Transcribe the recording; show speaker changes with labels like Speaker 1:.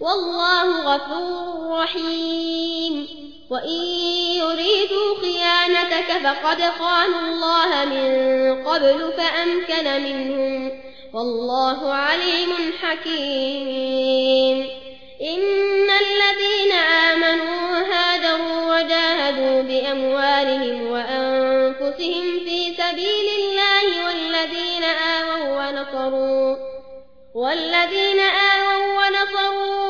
Speaker 1: والله غفور رحيم. وإن يريدوا خيانتك فقد خانوا الله من قبل فأمكن منهم. والله عليم حكيم. إن الذين آمنوا هاجروا وجاهدوا بأموالهم وأنفسهم في سبيل الله والذين آووا ونصروا والذين آووا ونصروا